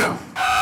you.